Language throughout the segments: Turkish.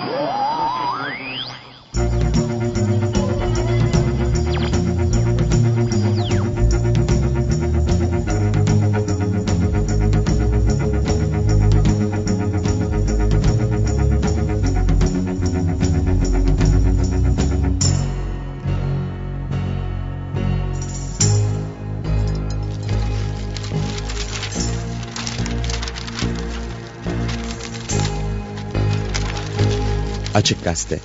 Oh! Açık Gazete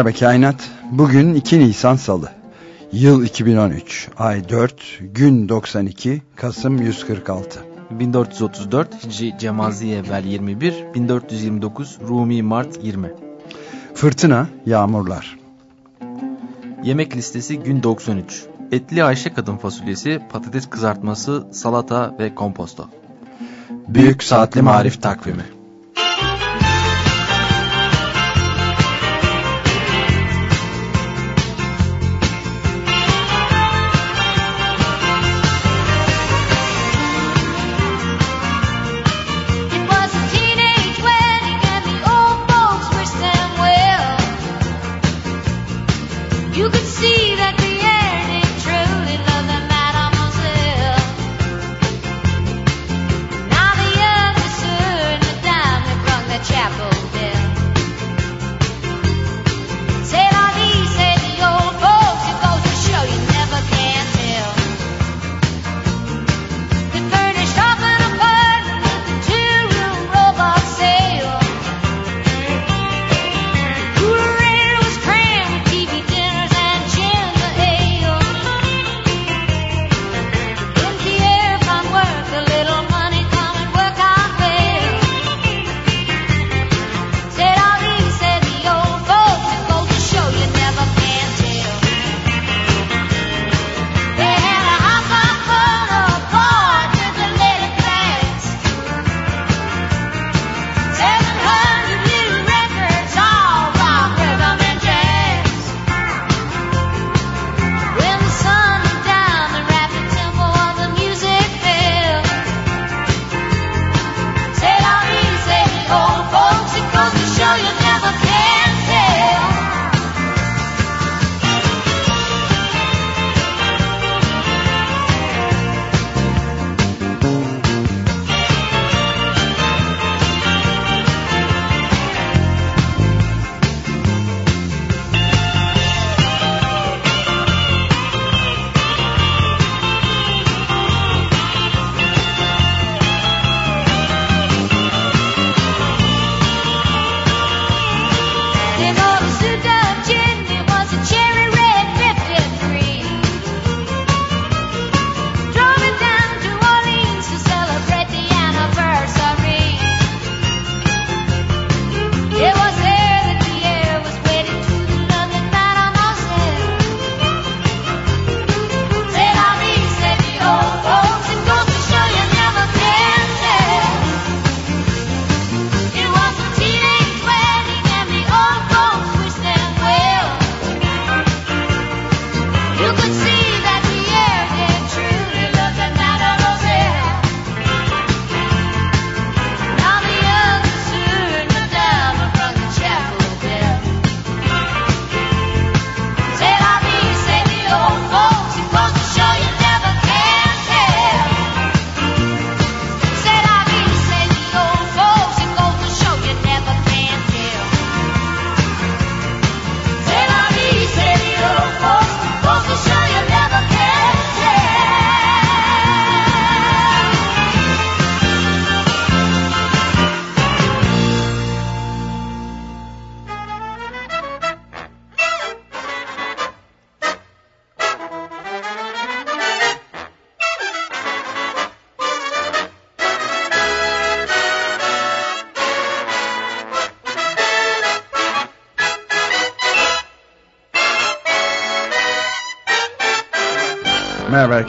Merhaba Kainat. Bugün 2 Nisan Salı. Yıl 2013. Ay 4. Gün 92. Kasım 146. 1434 Hicri Cemazi Evvel 21 1429 Rumi Mart 20 Fırtına, yağmurlar. Yemek listesi gün 93 Etli Ayşe kadın fasulyesi, patates kızartması, salata ve komposto. Büyük Saatli Marif Takvimi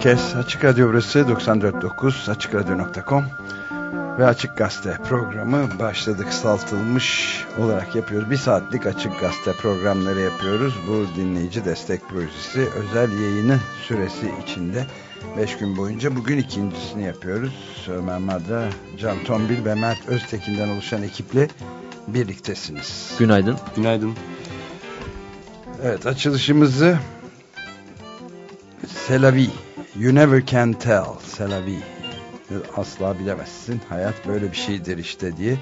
herkes. Açık Radyo burası 94.9 AçıkRadyo.com ve Açık Gazete programı başladık saltılmış olarak yapıyoruz. Bir saatlik Açık Gazete programları yapıyoruz. Bu dinleyici destek projesi özel yayını süresi içinde 5 gün boyunca bugün ikincisini yapıyoruz. Ömer Madra, Can Tombil ve Mert Öztekin'den oluşan ekiple birliktesiniz. Günaydın. Günaydın. Evet açılışımızı Selavi You never can tell Selavi Asla bilemezsin Hayat böyle bir şeydir işte diye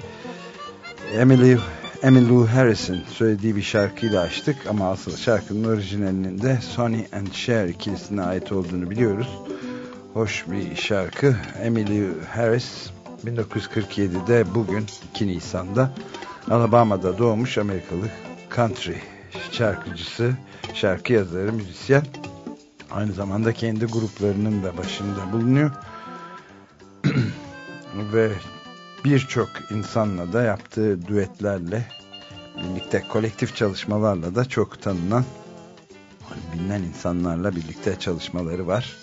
Emily Emmylou Harris'in söylediği bir şarkıyla açtık ama asıl şarkının orijinalinin de Sonny and Cher ikilisine ait olduğunu biliyoruz. Hoş bir şarkı. Emily Harris 1947'de bugün 2 Nisan'da Alabama'da doğmuş Amerikalı country şarkıcısı, şarkı yazarı, müzisyen. Aynı zamanda kendi gruplarının da başında bulunuyor. Ve birçok insanla da yaptığı düetlerle birlikte kolektif çalışmalarla da çok tanınan bilinen insanlarla birlikte çalışmaları var.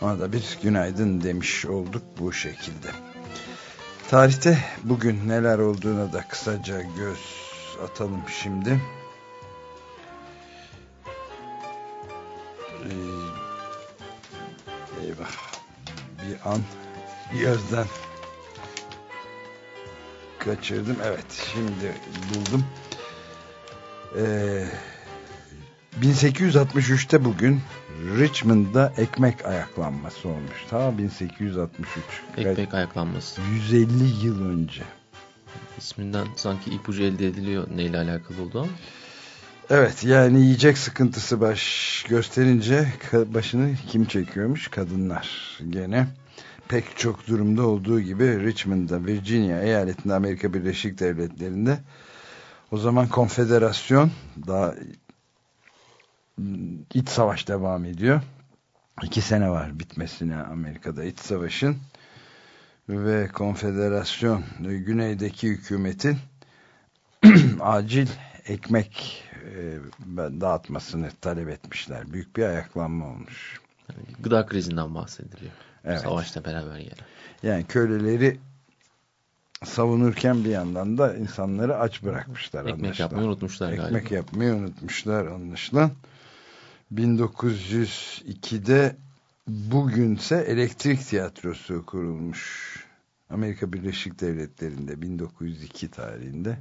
Ona da bir günaydın demiş olduk bu şekilde. Tarihte bugün neler olduğuna da kısaca göz atalım şimdi. Ee, eyvah bir an gözden kaçırdım. Evet şimdi buldum. Ee, 1863'te bugün Richmond'da ekmek ayaklanması olmuş. Ta 1863. Ekmek ayaklanması. 150 yıl önce. İsminden sanki ipucu elde ediliyor neyle alakalı oldu ama. Evet yani yiyecek sıkıntısı baş gösterince başını kim çekiyormuş? Kadınlar. Gene pek çok durumda olduğu gibi Richmond'da Virginia eyaletinde Amerika Birleşik Devletleri'nde o zaman konfederasyon daha iç savaş devam ediyor. İki sene var bitmesine Amerika'da iç savaşın ve konfederasyon güneydeki hükümetin acil ekmek e, dağıtmasını talep etmişler. Büyük bir ayaklanma olmuş. Yani gıda krizinden bahsediliyor. Evet. Savaşta beraber gelen. Yani köleleri savunurken bir yandan da insanları aç bırakmışlar. Ekmek anlaşılan. yapmayı unutmuşlar Ekmek galiba. yapmayı unutmuşlar anlaşılan. 1902'de bugünse elektrik tiyatrosu kurulmuş. Amerika Birleşik Devletleri'nde 1902 tarihinde.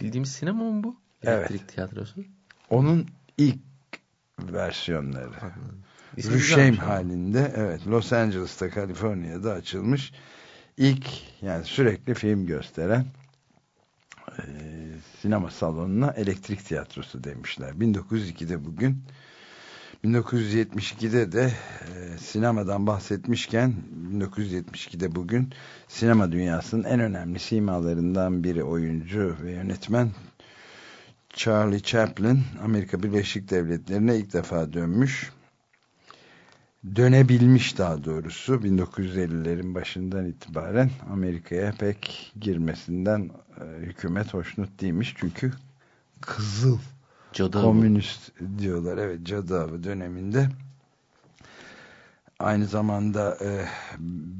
Bildiğimiz sinema mı bu? Evet. Elektrik tiyatrosu. Onun ilk versiyonları. Ama. halinde evet Los Angeles'ta Kaliforniya'da açılmış ilk yani sürekli film gösteren e, sinema salonuna elektrik tiyatrosu demişler. 1902'de bugün 1972'de de e, sinemadan bahsetmişken 1972'de bugün sinema dünyasının en önemli simalarından biri oyuncu ve yönetmen Charlie Chaplin Amerika Birleşik Devletleri'ne ilk defa dönmüş. Dönebilmiş daha doğrusu. 1950'lerin başından itibaren Amerika'ya pek girmesinden e, hükümet hoşnut değilmiş. Çünkü kızıl Cadı komünist diyorlar. Evet cadı avı döneminde. Aynı zamanda e,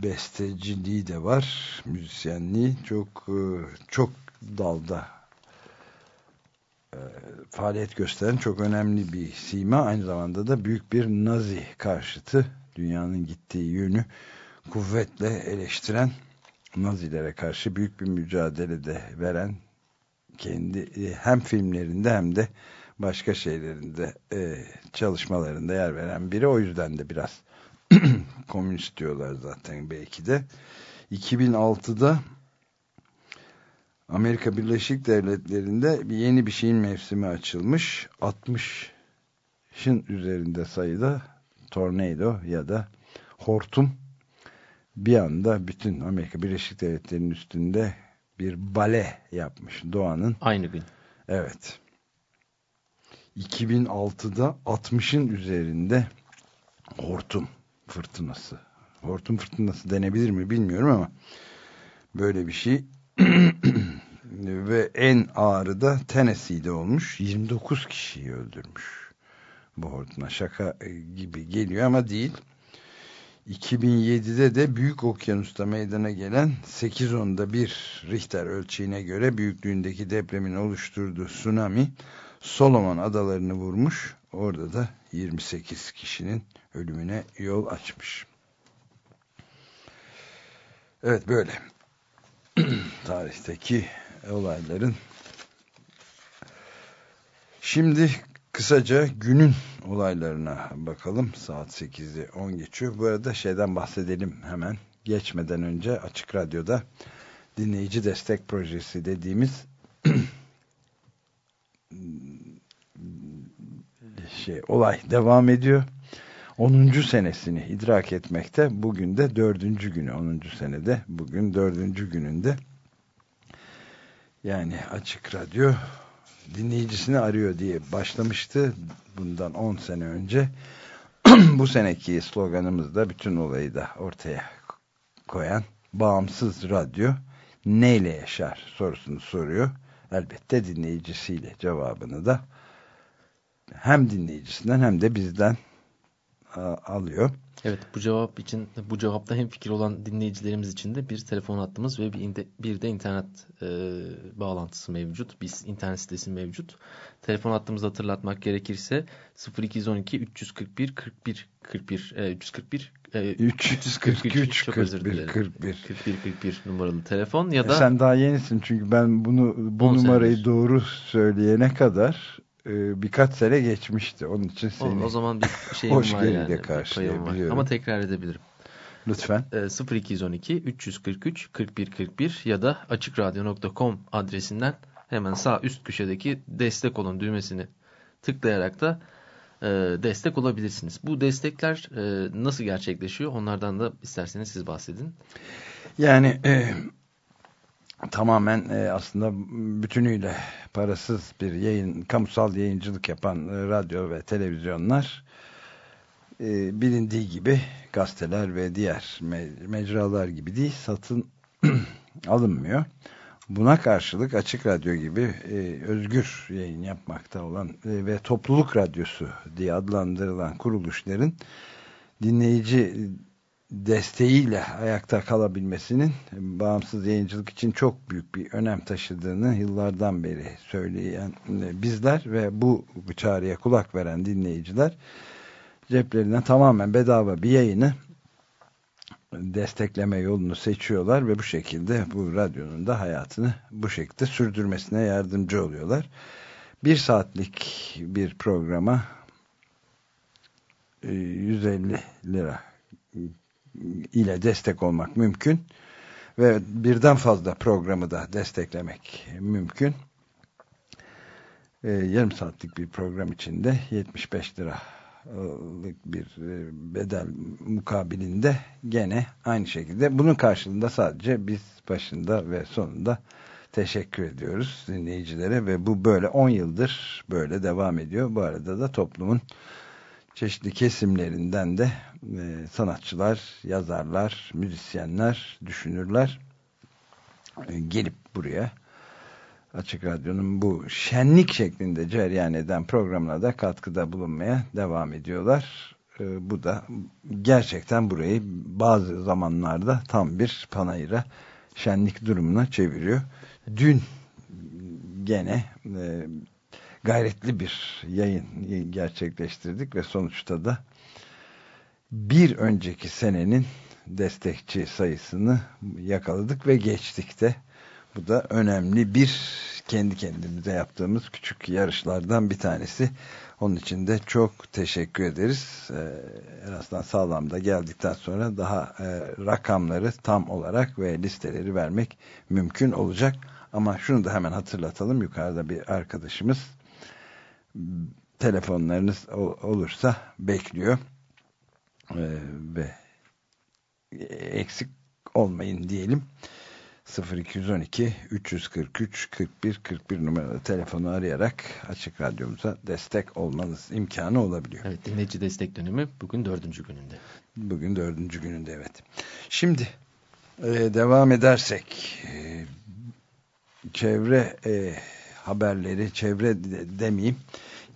besteciliği de var müzisyenliği. Çok e, çok dalda faaliyet gösteren çok önemli bir sima. Aynı zamanda da büyük bir nazi karşıtı. Dünyanın gittiği yönü kuvvetle eleştiren nazilere karşı büyük bir mücadele de veren kendi e, hem filmlerinde hem de başka şeylerinde e, çalışmalarında yer veren biri. O yüzden de biraz komünist diyorlar zaten belki de. 2006'da Amerika Birleşik Devletleri'nde bir yeni bir şeyin mevsimi açılmış 60'ın üzerinde sayıda tornado ya da hortum bir anda bütün Amerika Birleşik Devletleri'nin üstünde bir bale yapmış doğanın Aynı gün. Evet. 2006'da 60'ın üzerinde hortum fırtınası. Hortum fırtınası denebilir mi bilmiyorum ama böyle bir şey. Ve en ağırı da Tennessee'de olmuş. 29 kişiyi öldürmüş. Bu hortuna şaka gibi geliyor ama değil. 2007'de de Büyük Okyanus'ta meydana gelen 8.10'da bir Richter ölçeğine göre büyüklüğündeki depremin oluşturduğu tsunami Solomon adalarını vurmuş. Orada da 28 kişinin ölümüne yol açmış. Evet böyle. Tarihteki olayların Şimdi kısaca günün olaylarına bakalım. Saat 8'i 10 geçiyor. Bu arada şeyden bahsedelim hemen. Geçmeden önce Açık Radyo'da dinleyici destek projesi dediğimiz şey olay devam ediyor. 10. senesini idrak etmekte. Bugün de 4. günü 10. senede. Bugün 4. gününde. Yani Açık Radyo dinleyicisini arıyor diye başlamıştı bundan 10 sene önce. Bu seneki sloganımız da bütün olayı da ortaya koyan bağımsız radyo neyle yaşar sorusunu soruyor. Elbette dinleyicisiyle cevabını da hem dinleyicisinden hem de bizden alıyor. Evet bu cevap için bu cevapta hem fikir olan dinleyicilerimiz için de bir telefon hattımız ve bir, de, bir de internet e, bağlantısı mevcut. Bir internet sitesi mevcut. Telefon hattımızı hatırlatmak gerekirse 0212 341 41 41 e, 341 e, 343 çok 41, özür dilerim. 41 41 41 numaralı telefon ya da e sen daha yenisin çünkü ben bunu bu numarayı senedir. doğru söyleyene kadar e, birkaç sene geçmişti. Onun için seni o, o zaman bir şeyim hoş var yani. karşılayabiliyorum. Ama tekrar edebilirim. Lütfen. E, 0212 343 41 41 ya da açıkradyo.com adresinden hemen sağ üst köşedeki destek olun düğmesini tıklayarak da e, destek olabilirsiniz. Bu destekler e, nasıl gerçekleşiyor? Onlardan da isterseniz siz bahsedin. Yani e, tamamen e, aslında bütünüyle parasız bir yayın, kamusal yayıncılık yapan e, radyo ve televizyonlar e, bilindiği gibi gazeteler ve diğer me mecralar gibi değil satın alınmıyor. Buna karşılık Açık Radyo gibi e, özgür yayın yapmakta olan e, ve topluluk radyosu diye adlandırılan kuruluşların dinleyici desteğiyle ayakta kalabilmesinin bağımsız yayıncılık için çok büyük bir önem taşıdığını yıllardan beri söyleyen bizler ve bu çağrıya kulak veren dinleyiciler ceplerinden tamamen bedava bir yayını destekleme yolunu seçiyorlar ve bu şekilde bu radyonun da hayatını bu şekilde sürdürmesine yardımcı oluyorlar. Bir saatlik bir programa 150 e, lira ile destek olmak mümkün ve birden fazla programı da desteklemek mümkün. E, yarım saatlik bir program içinde 75 liralık bir e, bedel mukabilinde gene aynı şekilde bunun karşılığında sadece biz başında ve sonunda teşekkür ediyoruz dinleyicilere ve bu böyle 10 yıldır böyle devam ediyor. Bu arada da toplumun çeşitli kesimlerinden de e, sanatçılar, yazarlar, müzisyenler, düşünürler e, gelip buraya Açık Radyo'nun bu şenlik şeklinde cereyan eden programına da katkıda bulunmaya devam ediyorlar. E, bu da gerçekten burayı bazı zamanlarda tam bir panayıra şenlik durumuna çeviriyor. Dün gene e, gayretli bir yayın gerçekleştirdik ve sonuçta da bir önceki senenin destekçi sayısını yakaladık ve geçtik de. Bu da önemli bir kendi kendimize yaptığımız küçük yarışlardan bir tanesi. Onun için de çok teşekkür ederiz. Ee, azından sağlamda geldikten sonra daha e, rakamları tam olarak ve listeleri vermek mümkün olacak. Ama şunu da hemen hatırlatalım. Yukarıda bir arkadaşımız telefonlarınız olursa bekliyor ee, ve eksik olmayın diyelim 0212 343 41 41 numaralı telefonu arayarak açık radyomuza destek olmanız imkanı olabiliyor. Evet dinleyici destek dönemi bugün dördüncü gününde. Bugün dördüncü gününde evet. Şimdi e, devam edersek e, çevre e, haberleri çevre de, demeyeyim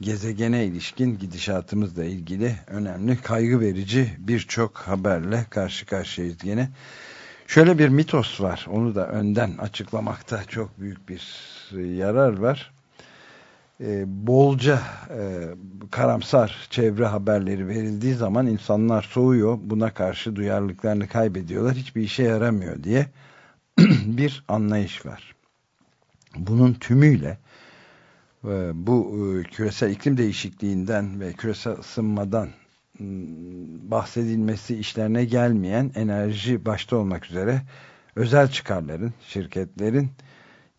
gezegene ilişkin gidişatımızla ilgili önemli kaygı verici birçok haberle karşı karşıyayız gene. Şöyle bir mitos var onu da önden açıklamakta çok büyük bir yarar var. Ee, bolca e, karamsar çevre haberleri verildiği zaman insanlar soğuyor buna karşı duyarlılıklarını kaybediyorlar hiçbir işe yaramıyor diye bir anlayış var. Bunun tümüyle bu e, küresel iklim değişikliğinden ve küresel ısınmadan bahsedilmesi işlerine gelmeyen enerji başta olmak üzere özel çıkarların, şirketlerin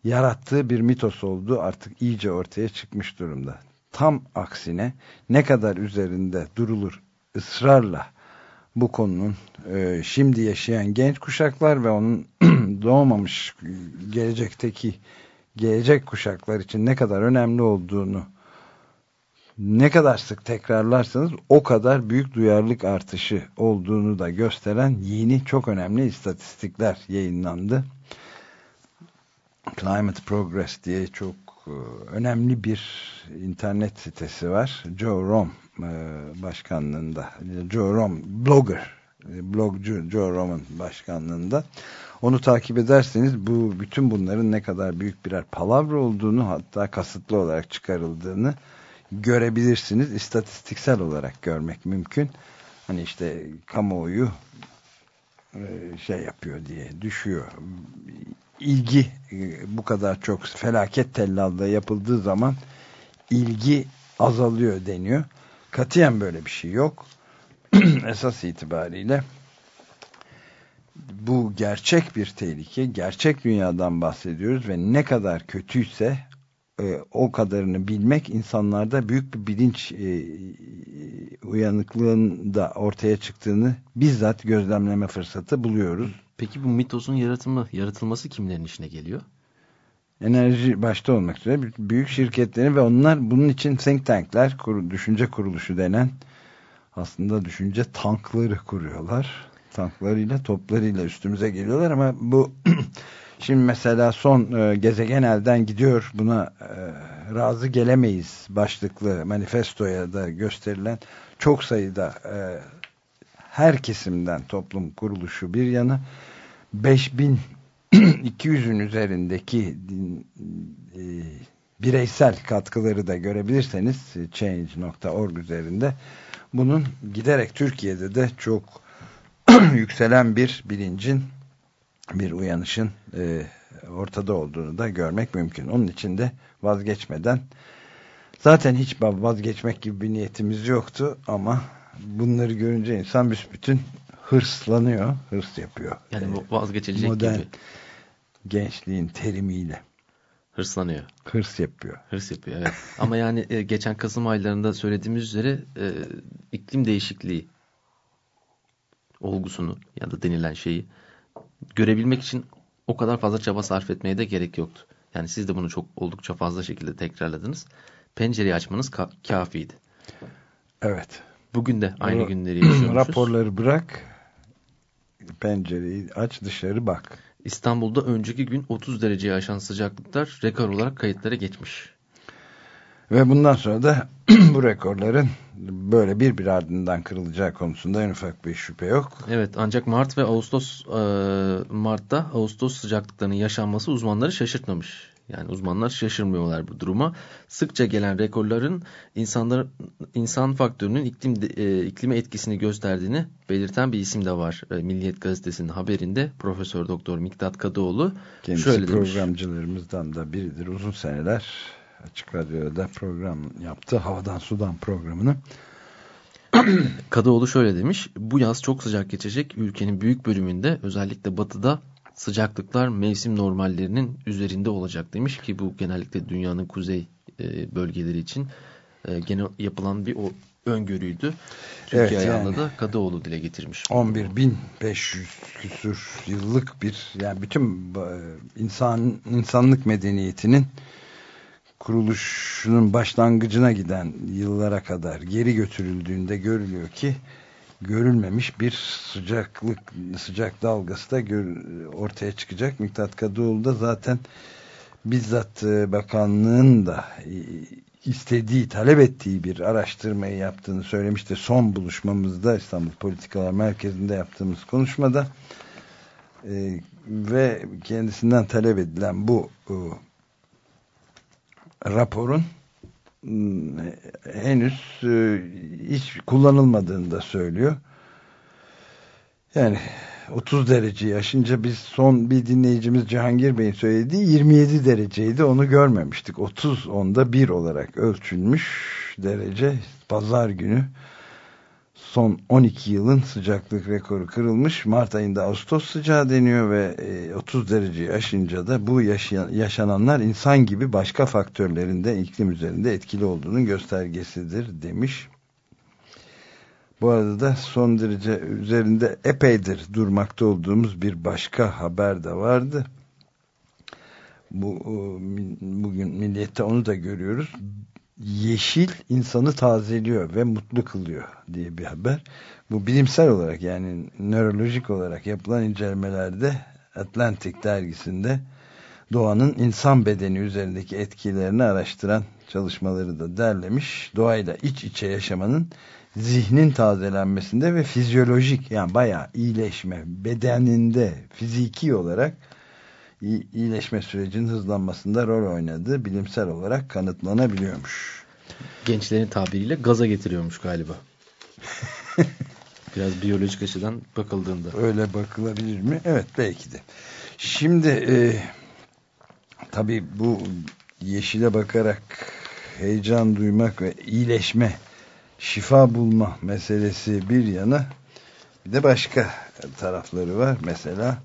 yarattığı bir mitos oldu artık iyice ortaya çıkmış durumda. Tam aksine ne kadar üzerinde durulur ısrarla bu konunun e, şimdi yaşayan genç kuşaklar ve onun doğmamış gelecekteki gelecek kuşaklar için ne kadar önemli olduğunu ne kadar sık tekrarlarsanız o kadar büyük duyarlılık artışı olduğunu da gösteren yeni çok önemli istatistikler yayınlandı. Climate Progress diye çok e, önemli bir internet sitesi var. Joe Rom e, başkanlığında. Joe Rom blogger, e, blogcu Joe Rom'un başkanlığında. Onu takip ederseniz bu bütün bunların ne kadar büyük birer palavra olduğunu hatta kasıtlı olarak çıkarıldığını görebilirsiniz. İstatistiksel olarak görmek mümkün. Hani işte kamuoyu şey yapıyor diye düşüyor ilgi e, bu kadar çok felaket tellalda yapıldığı zaman ilgi azalıyor deniyor. Katiyen böyle bir şey yok. Esas itibariyle bu gerçek bir tehlike. Gerçek dünyadan bahsediyoruz ve ne kadar kötüyse e, o kadarını bilmek insanlarda büyük bir bilinç e, uyanıklığın da ortaya çıktığını bizzat gözlemleme fırsatı buluyoruz. Peki bu mitosun yaratımı, yaratılması kimlerin işine geliyor? Enerji başta olmak üzere büyük şirketlerin ve onlar bunun için think tankler, düşünce kuruluşu denen aslında düşünce tankları kuruyorlar. Tanklarıyla, toplarıyla üstümüze geliyorlar ama bu şimdi mesela son e, gezegen elden gidiyor buna e, razı gelemeyiz başlıklı manifestoya da gösterilen çok sayıda e, her kesimden toplum kuruluşu bir yana 5200'ün üzerindeki e, bireysel katkıları da görebilirseniz change.org üzerinde bunun giderek Türkiye'de de çok yükselen bir bilincin bir uyanışın e, ortada olduğunu da görmek mümkün. Onun için de vazgeçmeden zaten hiç vazgeçmek gibi bir niyetimiz yoktu ama bunları görünce insan büsbütün hırslanıyor, hırs yapıyor. Yani bu vazgeçilecek Modern gibi. gençliğin terimiyle. Hırslanıyor. Hırs yapıyor. Hırs yapıyor evet. Ama yani e, geçen Kasım aylarında söylediğimiz üzere e, iklim değişikliği olgusunu ya da denilen şeyi görebilmek için o kadar fazla çaba sarf etmeye de gerek yoktu. Yani siz de bunu çok oldukça fazla şekilde tekrarladınız. Pencereyi açmanız ka kafiydi. Evet. Bugün de aynı Ra günleri yaşıyormuşuz. Raporları bırak, pencereyi aç dışarı bak. İstanbul'da önceki gün 30 dereceye aşan sıcaklıklar rekor olarak kayıtlara geçmiş. Ve bundan sonra da bu rekorların böyle bir bir ardından kırılacağı konusunda en ufak bir şüphe yok. Evet ancak Mart ve Ağustos e, Mart'ta Ağustos sıcaklıklarının yaşanması uzmanları şaşırtmamış. Yani uzmanlar şaşırmıyorlar bu duruma. Sıkça gelen rekorların insanlar insan faktörünün iklim e, iklime etkisini gösterdiğini belirten bir isim de var. E, Milliyet Gazetesi'nin haberinde Profesör Doktor Miktat Kadıoğlu Kendisi şöyle programcılarımızdan demiş. da biridir. Uzun seneler Açık Radyo'da program yaptı. Havadan Sudan programını. Kadıoğlu şöyle demiş. Bu yaz çok sıcak geçecek. Ülkenin büyük bölümünde özellikle batıda sıcaklıklar mevsim normallerinin üzerinde olacak demiş ki bu genellikle dünyanın kuzey e, bölgeleri için e, genel yapılan bir o öngörüydü. Türkiye evet, ayağında yani, da Kadıoğlu dile getirmiş. 11.500 küsur yıllık bir yani bütün e, insan insanlık medeniyetinin kuruluşunun başlangıcına giden yıllara kadar geri götürüldüğünde görülüyor ki görülmemiş bir sıcaklık sıcak dalgası da ortaya çıkacak. Miktat Kadıoğlu da zaten bizzat e, bakanlığın da istediği, talep ettiği bir araştırmayı yaptığını söylemişti. Son buluşmamızda İstanbul Politikalar Merkezi'nde yaptığımız konuşmada e, ve kendisinden talep edilen bu e, raporun e, henüz e, hiç kullanılmadığını da söylüyor. Yani 30 derece yaşınca biz son bir dinleyicimiz Cihangir Bey'in söylediği 27 dereceydi onu görmemiştik. 30 onda 1 olarak ölçülmüş derece pazar günü son 12 yılın sıcaklık rekoru kırılmış. Mart ayında Ağustos sıcağı deniyor ve 30 e, derece aşınca da bu yaşananlar insan gibi başka faktörlerinde iklim üzerinde etkili olduğunun göstergesidir demiş. Bu arada da son derece üzerinde epeydir durmakta olduğumuz bir başka haber de vardı. Bu bugün milliyette onu da görüyoruz. Yeşil insanı tazeliyor ve mutlu kılıyor diye bir haber. Bu bilimsel olarak yani nörolojik olarak yapılan incelemelerde Atlantic dergisinde doğanın insan bedeni üzerindeki etkilerini araştıran çalışmaları da derlemiş. Doğayla iç içe yaşamanın zihnin tazelenmesinde ve fizyolojik yani bayağı iyileşme bedeninde fiziki olarak iyileşme sürecinin hızlanmasında rol oynadığı bilimsel olarak kanıtlanabiliyormuş. Gençlerin tabiriyle gaza getiriyormuş galiba. Biraz biyolojik açıdan bakıldığında. Öyle bakılabilir mi? Evet belki de. Şimdi e, tabii bu yeşile bakarak heyecan duymak ve iyileşme şifa bulma meselesi bir yana bir de başka tarafları var. Mesela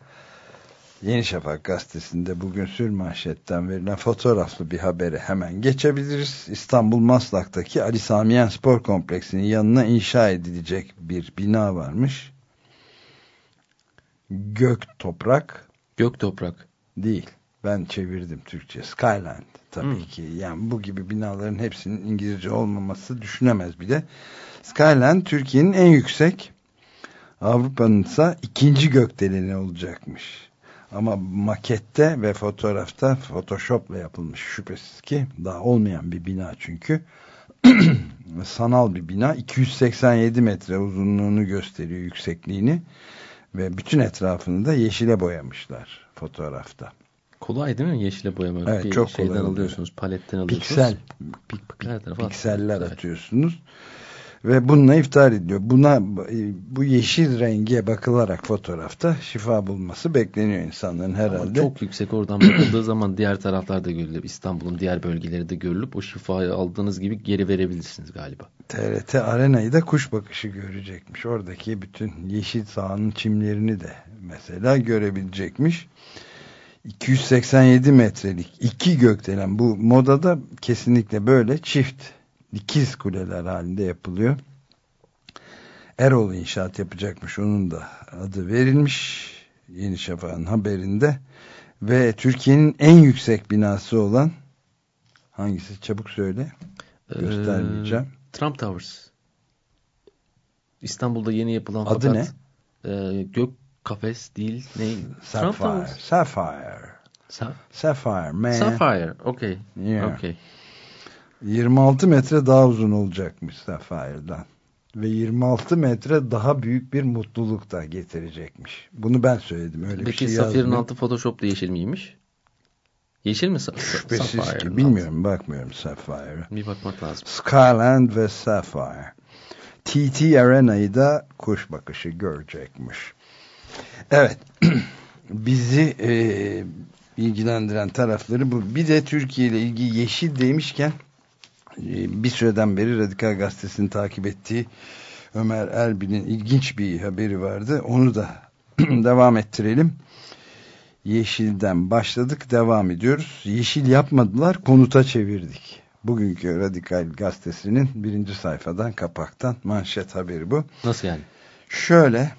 Yeni Şafak gazetesinde bugün sür manşetten verilen fotoğraflı bir habere hemen geçebiliriz. İstanbul Maslak'taki Ali Samiyen Spor Kompleksi'nin yanına inşa edilecek bir bina varmış. Gök Toprak. Gök Toprak. Değil. Ben çevirdim Türkçe. Skyland tabii hmm. ki. Yani bu gibi binaların hepsinin İngilizce olmaması düşünemez bile. Skyline Türkiye'nin en yüksek Avrupa'nın ise ikinci gökdeleni olacakmış. Ama makette ve fotoğrafta photoshopla yapılmış. Şüphesiz ki daha olmayan bir bina çünkü. Sanal bir bina. 287 metre uzunluğunu gösteriyor yüksekliğini. Ve bütün etrafını da yeşile boyamışlar fotoğrafta. Kolay değil mi? Yeşile boyamak? Evet, bir çok şeyden kolay alıyorsunuz, paletten alıyorsunuz. Piksel, pik, pik, pikseller atıyorsunuz. Ve bununla iftar ediliyor. Buna bu yeşil rengiye bakılarak fotoğrafta şifa bulması bekleniyor insanların herhalde. Ama çok yüksek oradan bakıldığı zaman diğer taraflarda görülüp İstanbul'un diğer bölgeleri de görülüp o şifayı aldığınız gibi geri verebilirsiniz galiba. TRT Arena'yı da kuş bakışı görecekmiş. Oradaki bütün yeşil sahanın çimlerini de mesela görebilecekmiş. 287 metrelik iki gökdelen bu modada kesinlikle böyle çift ikiz kuleler halinde yapılıyor. Erol inşaat yapacakmış onun da adı verilmiş Yeni Şafak'ın haberinde ve Türkiye'nin en yüksek binası olan hangisi çabuk söyle göstermeyeceğim. Ee, Trump Towers İstanbul'da yeni yapılan adı fakat, ne? E, gök Kafes değil. Ne? Sapphire. Sapphire. Sa Sapphire man. Sapphire. Okay. Yeah. Okay. 26 metre daha uzun olacakmış Sapphire'dan. Ve 26 metre daha büyük bir mutluluk da getirecekmiş. Bunu ben söyledim. Öyle Peki bir şey Safire'ın altı Photoshop'ta yeşil miymiş? Yeşil mi? Şüphesiz ki. Bilmiyorum. Bakmıyorum Sapphire'a. Bir bakmak lazım. Skyland ve Sapphire. TT Arena'yı da kuş bakışı görecekmiş. Evet. Bizi e, ilgilendiren tarafları bu. Bir de Türkiye ile ilgili yeşil demişken bir süreden beri Radikal Gazetesi'ni takip ettiği Ömer Erbil'in ilginç bir haberi vardı. Onu da devam ettirelim. Yeşilden başladık, devam ediyoruz. Yeşil yapmadılar, konuta çevirdik. Bugünkü Radikal Gazetesi'nin birinci sayfadan, kapaktan manşet haberi bu. Nasıl yani? Şöyle,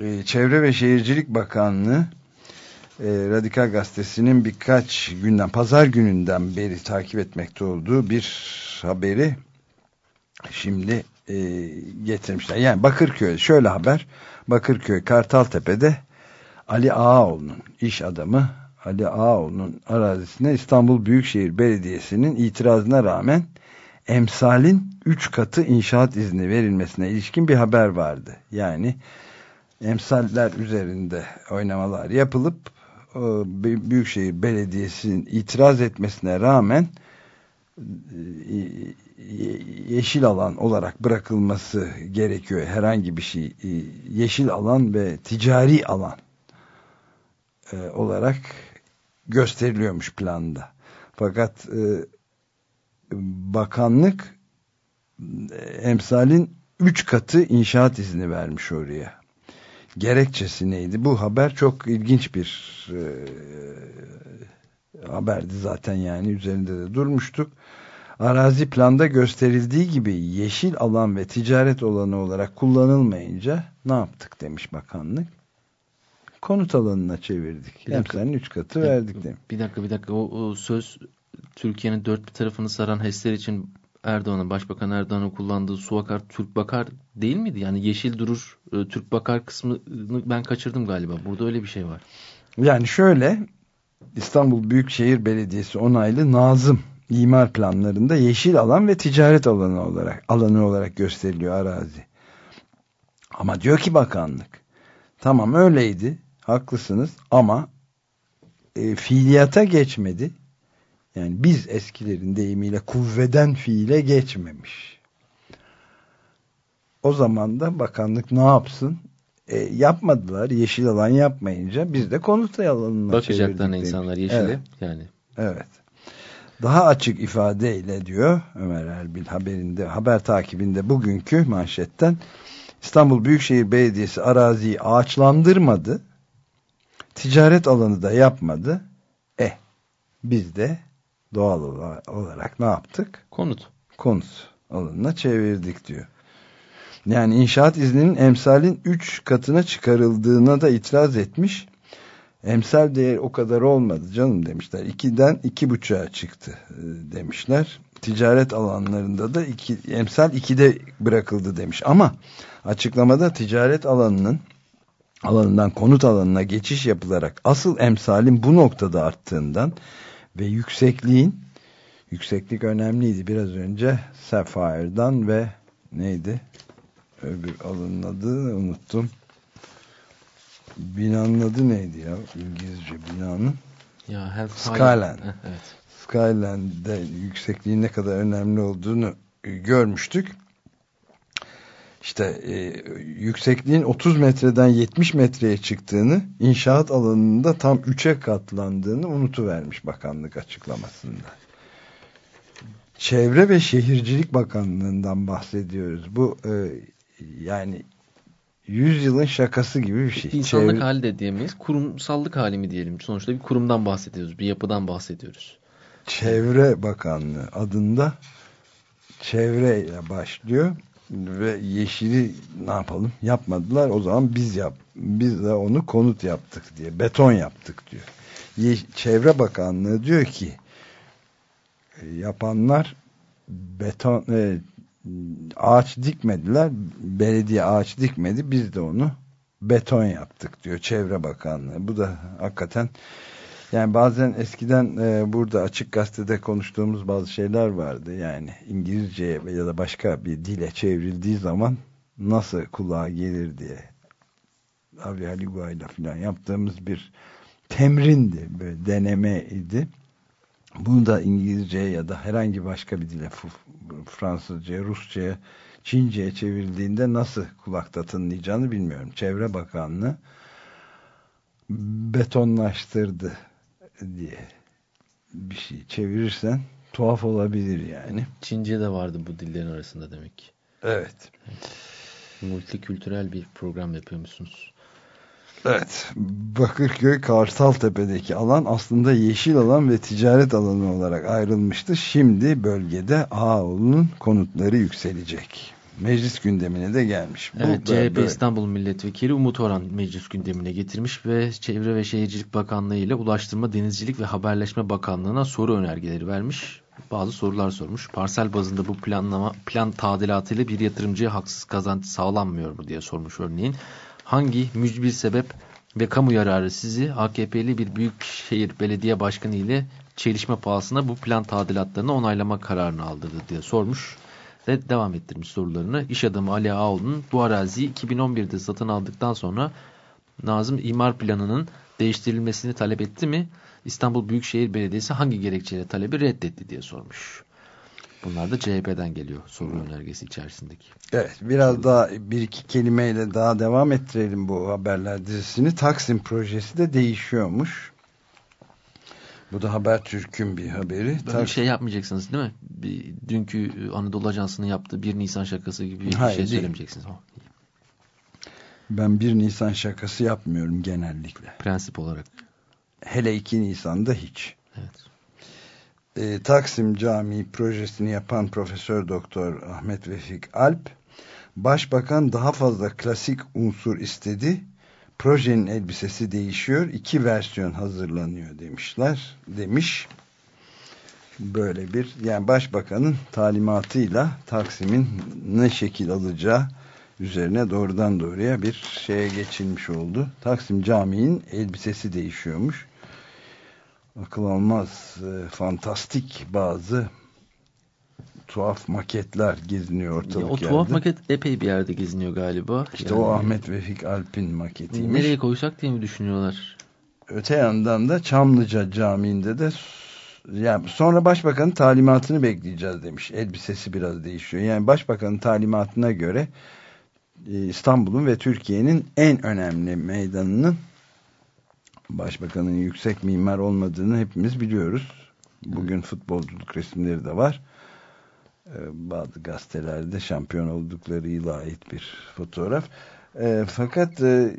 ee, Çevre ve Şehircilik Bakanlığı e, Radikal Gazetesi'nin birkaç günden, pazar gününden beri takip etmekte olduğu bir haberi şimdi e, getirmişler. Yani Bakırköy, şöyle haber, Bakırköy Kartaltepe'de Ali Ağaoğlu'nun iş adamı Ali Ağoğlu'nun arazisine İstanbul Büyükşehir Belediyesi'nin itirazına rağmen emsalin 3 katı inşaat izni verilmesine ilişkin bir haber vardı. Yani emsaller üzerinde oynamalar yapılıp Büyükşehir Belediyesi'nin itiraz etmesine rağmen yeşil alan olarak bırakılması gerekiyor. Herhangi bir şey yeşil alan ve ticari alan olarak gösteriliyormuş planda. Fakat bakanlık emsalin 3 katı inşaat izni vermiş oraya. Gerekçesi neydi? Bu haber çok ilginç bir e, haberdi zaten yani üzerinde de durmuştuk. Arazi planda gösterildiği gibi yeşil alan ve ticaret alanı olarak kullanılmayınca ne yaptık demiş bakanlık. Konut alanına çevirdik. Emsalin 3 katı verdik demiş. Bir dakika bir dakika o, o söz Türkiye'nin dört bir tarafını saran HES'ler için Erdoğan'ın, Başbakan Erdoğan'ın kullandığı su akar, Türk bakar değil miydi? Yani yeşil durur, e, Türk bakar kısmını ben kaçırdım galiba. Burada öyle bir şey var. Yani şöyle, İstanbul Büyükşehir Belediyesi onaylı Nazım imar planlarında yeşil alan ve ticaret alanı olarak alanı olarak gösteriliyor arazi. Ama diyor ki bakanlık, tamam öyleydi, haklısınız ama e, fiiliyata geçmedi yani biz eskilerin deyimiyle kuvveden fiile geçmemiş. O zaman da bakanlık ne yapsın? E, yapmadılar. Yeşil alan yapmayınca biz de konut alanına Bakacaklar insanlar yeşile. Evet. Yani. Evet. Daha açık ifadeyle diyor Ömer Erbil haberinde, haber takibinde bugünkü manşetten İstanbul Büyükşehir Belediyesi araziyi ağaçlandırmadı. Ticaret alanı da yapmadı. Eh biz de doğal olarak ne yaptık? Konut. Konut alanına çevirdik diyor. Yani inşaat izninin emsalin 3 katına çıkarıldığına da itiraz etmiş. Emsal değer o kadar olmadı canım demişler. 2'den 2,5'a çıktı e, demişler. Ticaret alanlarında da iki, emsal 2'de bırakıldı demiş. Ama açıklamada ticaret alanının alanından konut alanına geçiş yapılarak asıl emsalin bu noktada arttığından ve yüksekliğin yükseklik önemliydi biraz önce Sapphire'dan ve neydi? Öbür alının adını unuttum. Binanın adı neydi ya? İngilizce binanın. Ya, Skyline evet. Skyline'de yüksekliğin ne kadar önemli olduğunu görmüştük işte e, yüksekliğin 30 metreden 70 metreye çıktığını inşaat alanında tam 3'e katlandığını unutuvermiş bakanlık açıklamasında. Çevre ve Şehircilik Bakanlığı'ndan bahsediyoruz. Bu e, yani 100 yılın şakası gibi bir şey. İnsanlık Çevre... hali de diyemeyiz. Kurumsallık hali mi diyelim? Sonuçta bir kurumdan bahsediyoruz. Bir yapıdan bahsediyoruz. Çevre Bakanlığı adında çevreyle başlıyor ve yeşili ne yapalım? Yapmadılar. O zaman biz yap biz de onu konut yaptık diye beton yaptık diyor. Ye Çevre Bakanlığı diyor ki e, yapanlar beton e, ağaç dikmediler. Belediye ağaç dikmedi. Biz de onu beton yaptık diyor Çevre Bakanlığı. Bu da hakikaten yani bazen eskiden e, burada açık gazetede konuştuğumuz bazı şeyler vardı. Yani İngilizceye ya da başka bir dile çevrildiği zaman nasıl kulağa gelir diye. Avi Haligua falan yaptığımız bir temrindi, böyle denemeydi. Bunu da İngilizceye ya da herhangi başka bir dile Fransızcaya, Rusçaya, Çince'ye çevrildiğinde nasıl kulakta tınlayacağını bilmiyorum. Çevre Bakanlığı betonlaştırdı diye bir şey çevirirsen tuhaf olabilir yani. Çince de vardı bu dillerin arasında demek ki. Evet. evet. Multikültürel bir program yapıyormuşsunuz. Evet. Bakırköy Kartaltepe'deki alan aslında yeşil alan ve ticaret alanı olarak ayrılmıştı. Şimdi bölgede Ağoğlu'nun konutları yükselecek meclis gündemine de gelmiş. Bu evet, CHP böyle. İstanbul Milletvekili Umut Orhan meclis gündemine getirmiş ve Çevre ve Şehircilik Bakanlığı ile Ulaştırma, Denizcilik ve Haberleşme Bakanlığı'na soru önergeleri vermiş. Bazı sorular sormuş. Parsel bazında bu planlama plan tadilatıyla bir yatırımcıya haksız kazanç sağlanmıyor mu diye sormuş örneğin. Hangi mücbir sebep ve kamu yararı sizi AKP'li bir büyükşehir belediye başkanı ile çelişme pahasına bu plan tadilatlarını onaylama kararını aldırdı diye sormuş ve devam ettirmiş sorularını. İş adamı Ali Ağoğlu'nun bu araziyi 2011'de satın aldıktan sonra Nazım imar planının değiştirilmesini talep etti mi? İstanbul Büyükşehir Belediyesi hangi gerekçeyle talebi reddetti diye sormuş. Bunlar da CHP'den geliyor soru önergesi içerisindeki. Evet biraz daha bir iki kelimeyle daha devam ettirelim bu haberler dizisini. Taksim projesi de değişiyormuş. Bu da Habertürk'ün bir haberi. Böyle bir şey yapmayacaksınız değil mi? Bir, dünkü Anadolu Ajansı'nın yaptığı 1 Nisan şakası gibi bir Hayır, şey değil. söylemeyeceksiniz. Ben 1 Nisan şakası yapmıyorum genellikle. Prensip olarak. Hele 2 Nisan'da hiç. Evet. e, Taksim Camii projesini yapan Profesör Doktor Ahmet Vefik Alp, Başbakan daha fazla klasik unsur istedi. Projenin elbisesi değişiyor. iki versiyon hazırlanıyor demişler. Demiş. Böyle bir yani Başbakanın talimatıyla Taksim'in ne şekil alacağı üzerine doğrudan doğruya bir şeye geçilmiş oldu. Taksim Camii'nin elbisesi değişiyormuş akıl almaz e, fantastik bazı tuhaf maketler geziniyor ortalık Ya, o yerde. tuhaf maket epey bir yerde geziniyor galiba. İşte Yani o Ahmet Vefik Alp'in maketiymiş. Nereye koysak diye mi düşünüyorlar? Öte yandan da Çamlıca Camii'nde de yani sonra başbakanın talimatını bekleyeceğiz demiş. Elbisesi biraz değişiyor. Yani başbakanın talimatına göre e, İstanbul'un ve Türkiye'nin en önemli meydanının başbakanın yüksek mimar olmadığını hepimiz biliyoruz. Bugün futbolculuk resimleri de var. Ee, Bazı gazetelerde şampiyon oldukları yıla ait bir fotoğraf. Ee, Fakat e,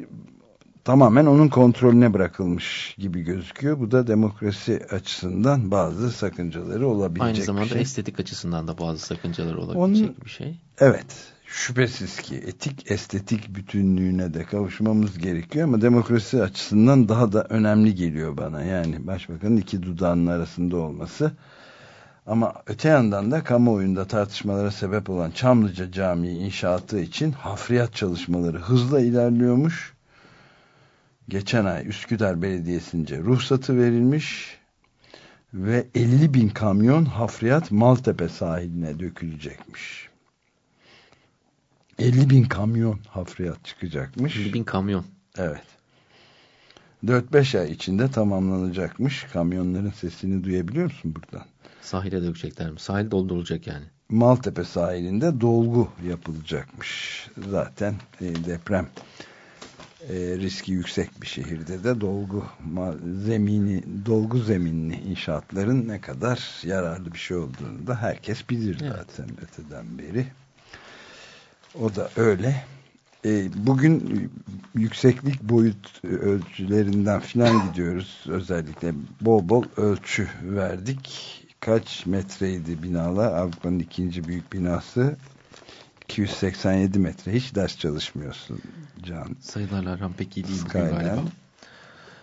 tamamen onun kontrolüne bırakılmış gibi gözüküyor. Bu da demokrasi açısından bazı sakıncaları olabilecek Aynı zamanda bir şey. estetik açısından da bazı sakıncalar olabilecek Onun- bir şey. Evet. Şüphesiz ki etik estetik bütünlüğüne de kavuşmamız gerekiyor ama demokrasi açısından daha da önemli geliyor bana. Yani başbakanın iki dudağının arasında olması. Ama öte yandan da kamuoyunda tartışmalara sebep olan Çamlıca Camii inşaatı için hafriyat çalışmaları hızla ilerliyormuş. Geçen ay Üsküdar Belediyesi'nce ruhsatı verilmiş ve 50 bin kamyon hafriyat Maltepe sahiline dökülecekmiş. 50 bin kamyon hafriyat çıkacakmış. 50 bin kamyon. Evet. 4-5 ay içinde tamamlanacakmış. Kamyonların sesini duyabiliyor musun buradan? Sahile dökecekler mi? Sahil doldurulacak yani. Maltepe sahilinde dolgu yapılacakmış. Zaten e, deprem e, riski yüksek bir şehirde de dolgu zemini, dolgu zeminli inşaatların ne kadar yararlı bir şey olduğunu da herkes bilir Evet. zaten öteden beri. O da öyle. E, bugün yükseklik boyut ölçülerinden filan gidiyoruz. Özellikle bol bol ölçü verdik. Kaç metreydi binalar? Avrupa'nın ikinci büyük binası 287 metre. Hiç ders çalışmıyorsun Can. Sayılarla aram pek iyi değil bugün galiba.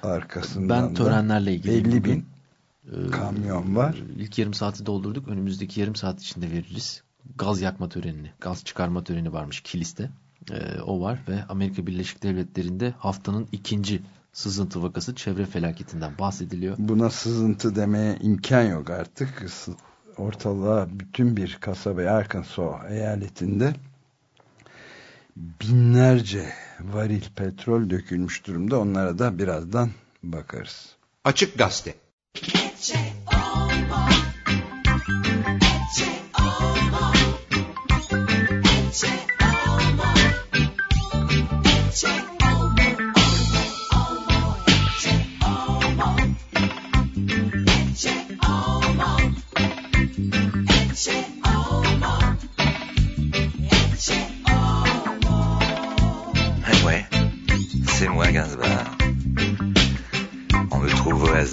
Arkasından Ben törenlerle ilgili 50 bin Ee, kamyon var. İlk yarım saati doldurduk. Önümüzdeki yarım saat içinde veririz. Gaz yakma törenini, gaz çıkarma töreni varmış Kilis'te. Ee, o var ve Amerika Birleşik Devletleri'nde haftanın ikinci sızıntı vakası çevre felaketinden bahsediliyor. Buna sızıntı demeye imkan yok artık. Ortalığa bütün bir kasaba Arkansas eyaletinde binlerce varil petrol dökülmüş durumda. Onlara da birazdan bakarız. Açık Gazete. Eh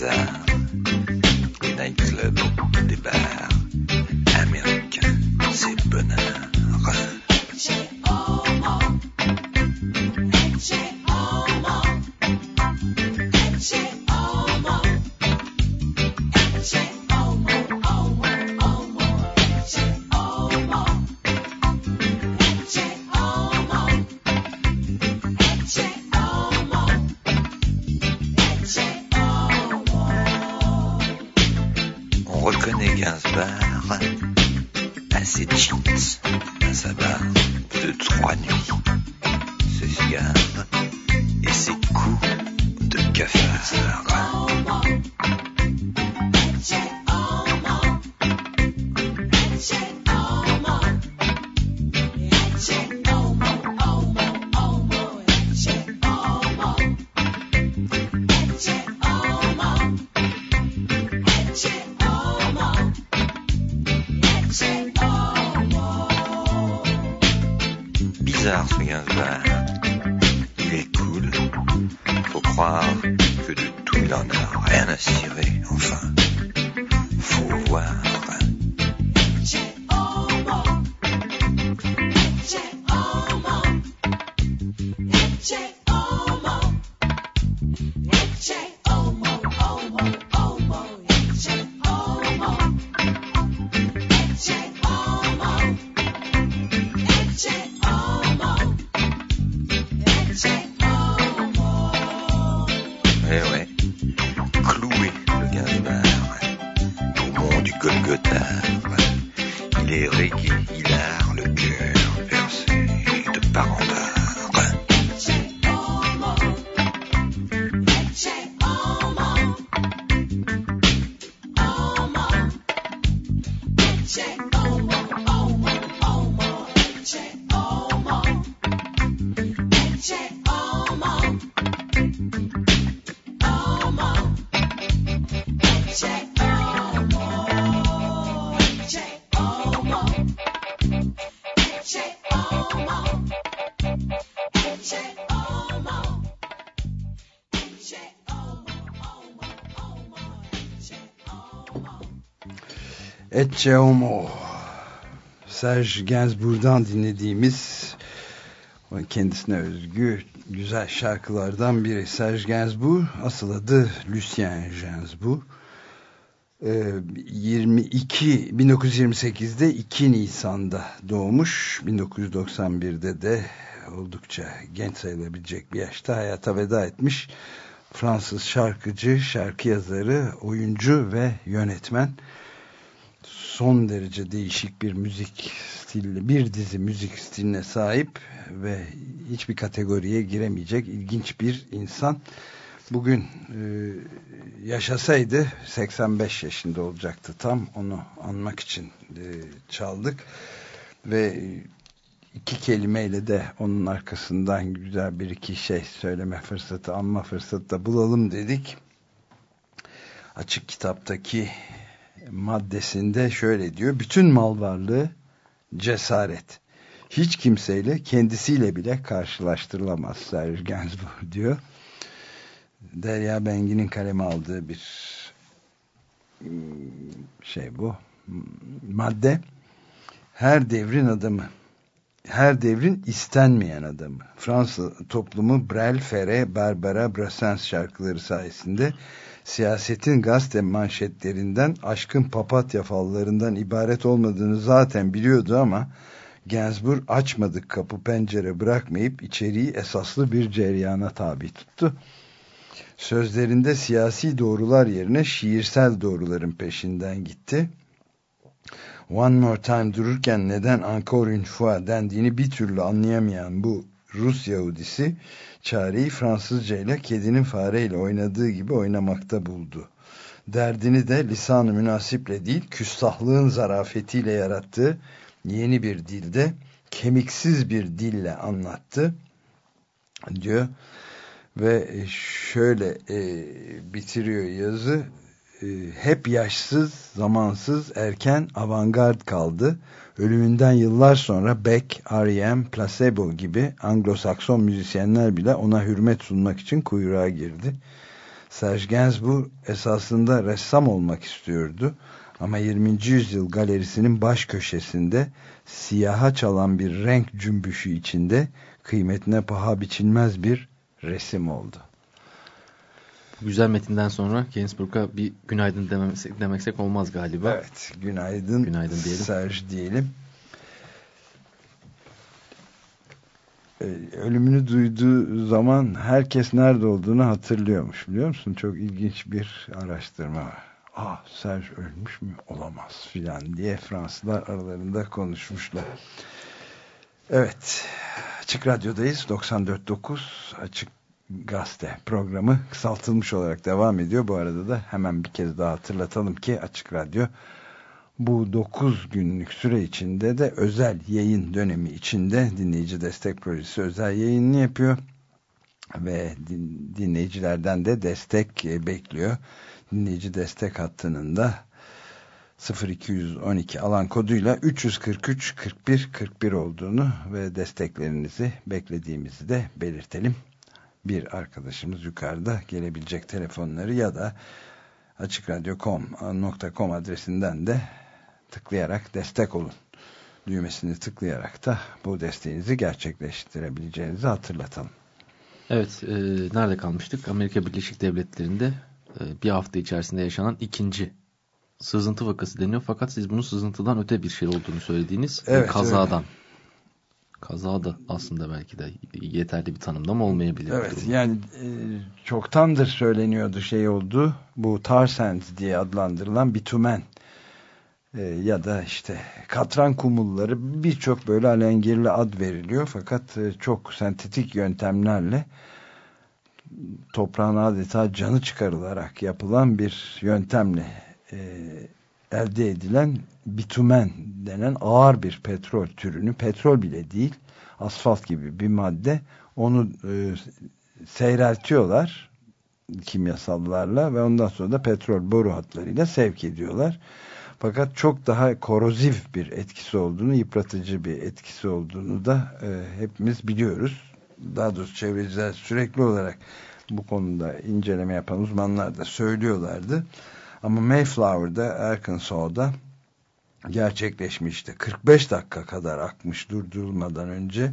Plaza. Good night, club. Ecce Homo Serge Gainsbourg'dan dinlediğimiz kendisine özgü güzel şarkılardan biri. Serge Gainsbourg asıl adı Lucien Gainsbourg Ee, 22 1928'de 2 Nisan'da doğmuş. 1991'de de oldukça genç sayılabilecek bir yaşta hayata veda etmiş Fransız şarkıcı, şarkı yazarı, oyuncu ve yönetmen son derece değişik bir müzik stili, bir dizi müzik stiline sahip ve hiçbir kategoriye giremeyecek ilginç bir insan. Bugün e, yaşasaydı 85 yaşında olacaktı tam onu anmak için e, çaldık ve iki kelimeyle de onun arkasından güzel bir iki şey söyleme fırsatı, anma fırsatı da bulalım dedik. Açık kitaptaki maddesinde şöyle diyor. Bütün mal varlığı cesaret. Hiç kimseyle kendisiyle bile karşılaştırılamaz Serge Gainsbourg diyor. Derya Bengi'nin kaleme aldığı bir şey bu. Madde her devrin adamı. Her devrin istenmeyen adamı. Fransa toplumu Brel, Ferre, Barbara, Brassens şarkıları sayesinde siyasetin gazete manşetlerinden aşkın papatya fallarından ibaret olmadığını zaten biliyordu ama Gainsbourg açmadık kapı pencere bırakmayıp içeriği esaslı bir ceryana tabi tuttu. Sözlerinde siyasi doğrular yerine şiirsel doğruların peşinden gitti. One More Time dururken neden Encore une fois dendiğini bir türlü anlayamayan bu Rus Yahudisi çareyi Fransızca ile kedinin fareyle oynadığı gibi oynamakta buldu. Derdini de lisanı münasiple değil küstahlığın zarafetiyle yarattığı yeni bir dilde kemiksiz bir dille anlattı diyor ve şöyle e, bitiriyor yazı e, hep yaşsız, zamansız, erken avantgard kaldı. Ölümünden yıllar sonra Beck, R.E.M., Placebo gibi Anglo-Sakson müzisyenler bile ona hürmet sunmak için kuyruğa girdi. Serge Gainsbourg esasında ressam olmak istiyordu. Ama 20. yüzyıl galerisinin baş köşesinde siyaha çalan bir renk cümbüşü içinde kıymetine paha biçilmez bir resim oldu. Güzel metinden sonra Gainsbourg'a bir günaydın dememesek, demeksek olmaz galiba. Evet, günaydın, günaydın diyelim. Serge diyelim. Ee, ölümünü duyduğu zaman herkes nerede olduğunu hatırlıyormuş biliyor musun? Çok ilginç bir araştırma var. ah Serge ölmüş mü olamaz filan diye Fransızlar aralarında konuşmuşlar. Evet Açık Radyo'dayız 94.9 Açık Gazete programı kısaltılmış olarak devam ediyor. Bu arada da hemen bir kez daha hatırlatalım ki Açık Radyo bu 9 günlük süre içinde de özel yayın dönemi içinde dinleyici destek projesi özel yayını yapıyor ve dinleyicilerden de destek e, bekliyor. Dinleyici destek hattının da 0212 alan koduyla 343 41 41 olduğunu ve desteklerinizi beklediğimizi de belirtelim. Bir arkadaşımız yukarıda gelebilecek telefonları ya da açıkradyo.com adresinden de tıklayarak destek olun düğmesini tıklayarak da bu desteğinizi gerçekleştirebileceğinizi hatırlatalım. Evet, e, nerede kalmıştık? Amerika Birleşik Devletleri'nde e, bir hafta içerisinde yaşanan ikinci sızıntı vakası deniyor. Fakat siz bunu sızıntıdan öte bir şey olduğunu söylediğiniz evet, kazadan. Evet. Kaza da aslında belki de yeterli bir tanımlama olmayabilir. Evet yani e, çoktandır söyleniyordu şey oldu. Bu tar sands diye adlandırılan bitumen e, ya da işte katran kumulları birçok böyle alengirli ad veriliyor. Fakat e, çok sentetik yöntemlerle toprağın adeta canı çıkarılarak yapılan bir yöntemle e, elde edilen bitumen denen ağır bir petrol türünü petrol bile değil asfalt gibi bir madde onu e, seyreltiyorlar kimyasallarla ve ondan sonra da petrol boru hatlarıyla sevk ediyorlar. Fakat çok daha korozif bir etkisi olduğunu, yıpratıcı bir etkisi olduğunu da e, hepimiz biliyoruz. Daha doğrusu çevreciler sürekli olarak bu konuda inceleme yapan uzmanlar da söylüyorlardı. Ama Mayflower'da, Arkansas'da gerçekleşmişti. 45 dakika kadar akmış durdurulmadan önce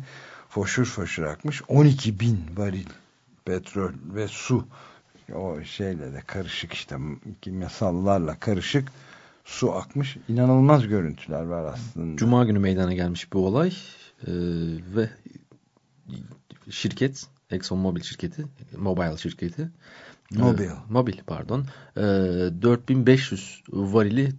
foşur foşur akmış. 12 bin varil petrol ve su o şeyle de karışık işte kimyasallarla karışık su akmış. İnanılmaz görüntüler var aslında. Cuma günü meydana gelmiş bu olay ee, ve şirket Exxon Mobil şirketi Mobile şirketi Mobil. E, mobil pardon. E, 4500 varili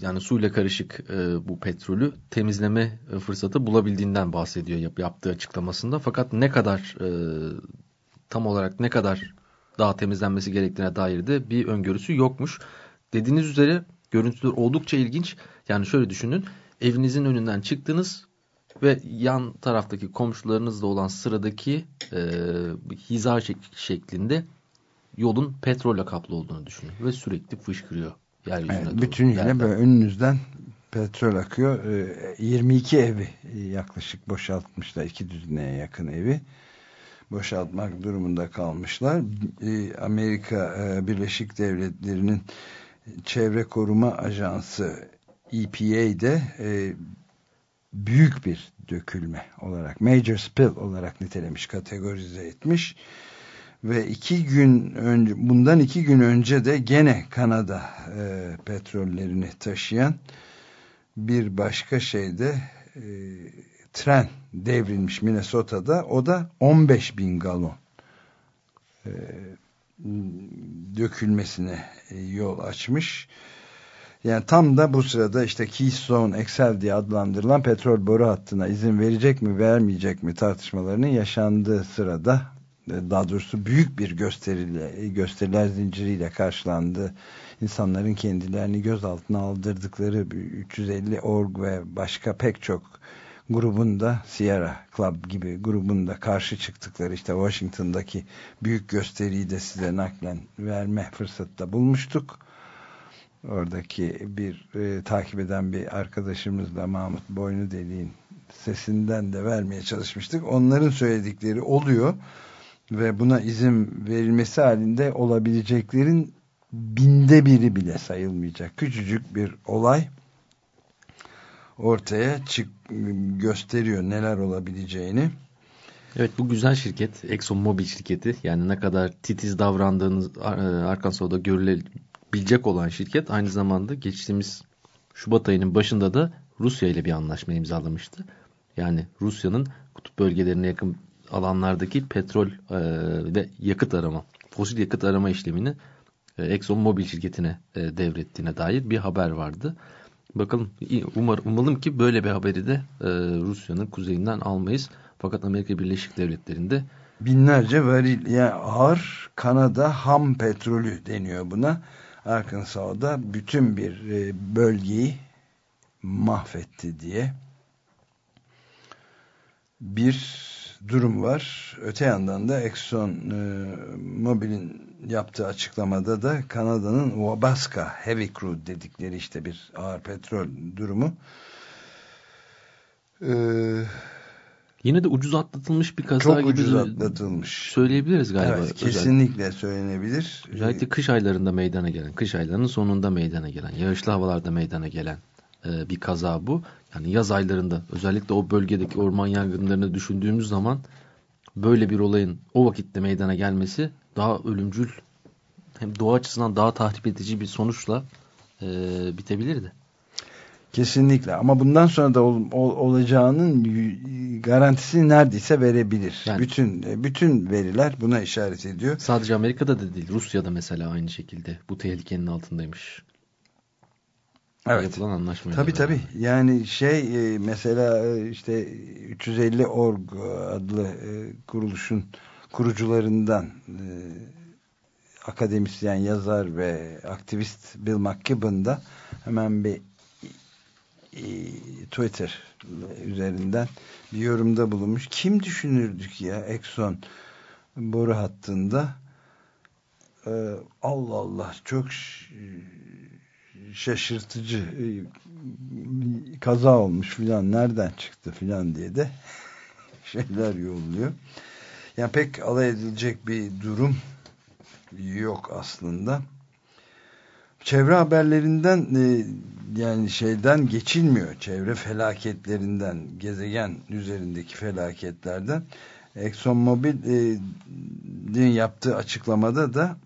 yani suyla karışık e, bu petrolü temizleme fırsatı bulabildiğinden bahsediyor yap, yaptığı açıklamasında. Fakat ne kadar e, tam olarak ne kadar daha temizlenmesi gerektiğine dair de bir öngörüsü yokmuş. Dediğiniz üzere görüntüler oldukça ilginç. Yani şöyle düşünün evinizin önünden çıktınız ve yan taraftaki komşularınızla olan sıradaki e, hiza şek şeklinde yolun petrolle kaplı olduğunu düşünün ve sürekli fışkırıyor yeryüzüne evet, Bütün yine böyle önünüzden petrol akıyor. 22 ee, evi yaklaşık boşaltmışlar. iki düzineye yakın evi boşaltmak durumunda kalmışlar. Ee, Amerika e, Birleşik Devletleri'nin Çevre Koruma Ajansı EPA'de e, büyük bir dökülme olarak major spill olarak nitelemiş, kategorize etmiş ve iki gün önce bundan iki gün önce de gene Kanada e, petrollerini taşıyan bir başka şeyde e, tren devrilmiş Minnesota'da o da 15 bin galon e, dökülmesine e, yol açmış. Yani tam da bu sırada işte Keystone XL diye adlandırılan petrol boru hattına izin verecek mi vermeyecek mi tartışmalarının yaşandığı sırada daha doğrusu büyük bir gösteriyle, gösteriler zinciriyle karşılandı. İnsanların kendilerini gözaltına aldırdıkları 350 org ve başka pek çok grubunda Sierra Club gibi grubunda karşı çıktıkları işte Washington'daki büyük gösteriyi de size naklen verme fırsatı da bulmuştuk. Oradaki bir e, takip eden bir arkadaşımızla Mahmut Boynu Deliğin sesinden de vermeye çalışmıştık. Onların söyledikleri oluyor ve buna izin verilmesi halinde olabileceklerin binde biri bile sayılmayacak. Küçücük bir olay ortaya çık gösteriyor neler olabileceğini. Evet bu güzel şirket Exxon Mobil şirketi yani ne kadar titiz davrandığınız Arkansas'da görülebilecek olan şirket aynı zamanda geçtiğimiz Şubat ayının başında da Rusya ile bir anlaşma imzalamıştı. Yani Rusya'nın kutup bölgelerine yakın alanlardaki petrol e, ve yakıt arama, fosil yakıt arama işlemini e, Exxon Mobil şirketine e, devrettiğine dair bir haber vardı. Bakalım umar, umalım ki böyle bir haberi de e, Rusya'nın kuzeyinden almayız. Fakat Amerika Birleşik Devletleri'nde binlerce varil yani ağır Kanada ham petrolü deniyor buna. Arkansas'da bütün bir e, bölgeyi mahvetti diye bir durum var. Öte yandan da Exxon e, Mobil'in yaptığı açıklamada da Kanada'nın Wabasca Heavy Crude dedikleri işte bir ağır petrol durumu. Ee, Yine de ucuz atlatılmış bir kaza çok gibi ucuz atlatılmış. söyleyebiliriz galiba. Evet, kesinlikle özellikle. söylenebilir. Özellikle kış aylarında meydana gelen, kış aylarının sonunda meydana gelen, yağışlı havalarda meydana gelen e, bir kaza bu. Yani yaz aylarında özellikle o bölgedeki orman yangınlarını düşündüğümüz zaman böyle bir olayın o vakitte meydana gelmesi daha ölümcül hem doğa açısından daha tahrip edici bir sonuçla e, bitebilirdi. Kesinlikle ama bundan sonra da ol, ol, olacağının garantisini neredeyse verebilir. Yani, bütün e, bütün veriler buna işaret ediyor. Sadece Amerika'da da değil Rusya'da mesela aynı şekilde bu tehlikenin altındaymış. Evet. Yapılan anlaşma. Tabii tabii. Yani şey e, mesela e, işte 350 org adlı kuruluşun kurucularından akademisyen, yazar ve aktivist Bill McKibben da hemen bir Twitter üzerinden bir yorumda bulunmuş. Kim düşünürdük ya Exxon boru hattında Allah Allah çok şaşırtıcı e, kaza olmuş filan nereden çıktı filan diye de şeyler yolluyor. Yani pek alay edilecek bir durum yok aslında çevre haberlerinden e, yani şeyden geçilmiyor. Çevre felaketlerinden, gezegen üzerindeki felaketlerden. ExxonMobil'in e, yaptığı açıklamada da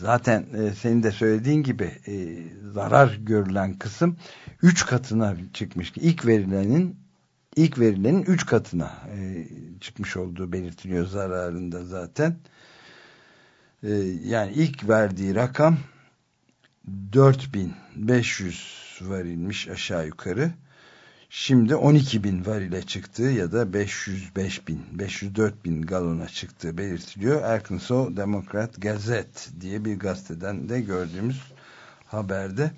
zaten e, senin de söylediğin gibi e, zarar görülen kısım 3 katına çıkmış. İlk verilenin ilk verilenin 3 katına e, çıkmış olduğu belirtiliyor zararında zaten. E, yani ilk verdiği rakam 4500 varilmiş aşağı yukarı. Şimdi 12 bin varile çıktığı ya da 505 bin, 504 bin galona çıktığı belirtiliyor. Arkansas Democrat Gazette diye bir gazeteden de gördüğümüz haberde.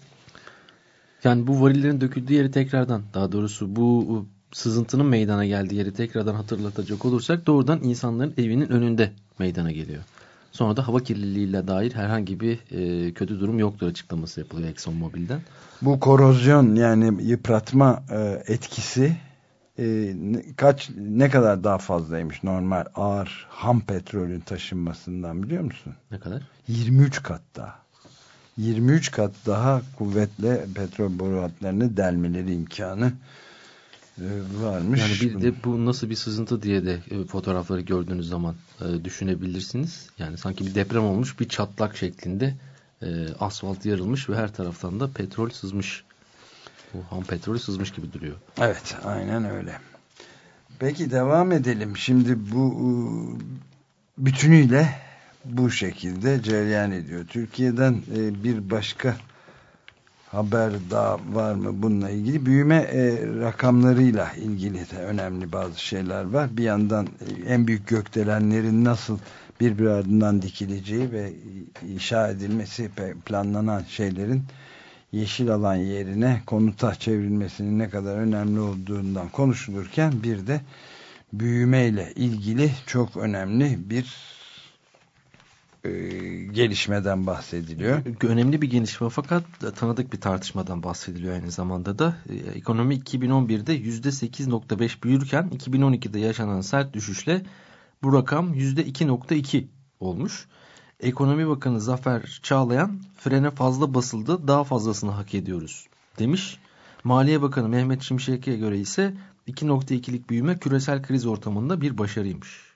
Yani bu varillerin döküldüğü yeri tekrardan daha doğrusu bu sızıntının meydana geldiği yeri tekrardan hatırlatacak olursak doğrudan insanların evinin önünde meydana geliyor. Sonra da hava kirliliğiyle dair herhangi bir e, kötü durum yoktur açıklaması yapılıyor ExxonMobil'den. Bu korozyon yani yıpratma e, etkisi e, kaç ne kadar daha fazlaymış normal ağır ham petrolün taşınmasından biliyor musun? Ne kadar? 23 kat daha. 23 kat daha kuvvetle petrol boru hatlarını delmeleri imkanı varmış. Yani bir de bu nasıl bir sızıntı diye de e, fotoğrafları gördüğünüz zaman e, düşünebilirsiniz. Yani sanki bir deprem olmuş bir çatlak şeklinde asfalt yarılmış ve her taraftan da petrol sızmış. Bu ham petrol sızmış gibi duruyor. Evet aynen öyle. Peki devam edelim. Şimdi bu bütünüyle bu şekilde cereyan ediyor. Türkiye'den bir başka haber daha var mı bununla ilgili? Büyüme e, rakamlarıyla ilgili de önemli bazı şeyler var. Bir yandan e, en büyük gökdelenlerin nasıl birbir ardından dikileceği ve inşa edilmesi planlanan şeylerin yeşil alan yerine konuta çevrilmesinin ne kadar önemli olduğundan konuşulurken bir de büyümeyle ilgili çok önemli bir e, gelişmeden bahsediliyor. Önemli bir gelişme fakat tanıdık bir tartışmadan bahsediliyor aynı zamanda da. E, ekonomi 2011'de %8.5 büyürken 2012'de yaşanan sert düşüşle bu rakam %2.2 olmuş. Ekonomi Bakanı Zafer Çağlayan frene fazla basıldı daha fazlasını hak ediyoruz demiş. Maliye Bakanı Mehmet Şimşek'e göre ise 2.2'lik büyüme küresel kriz ortamında bir başarıymış.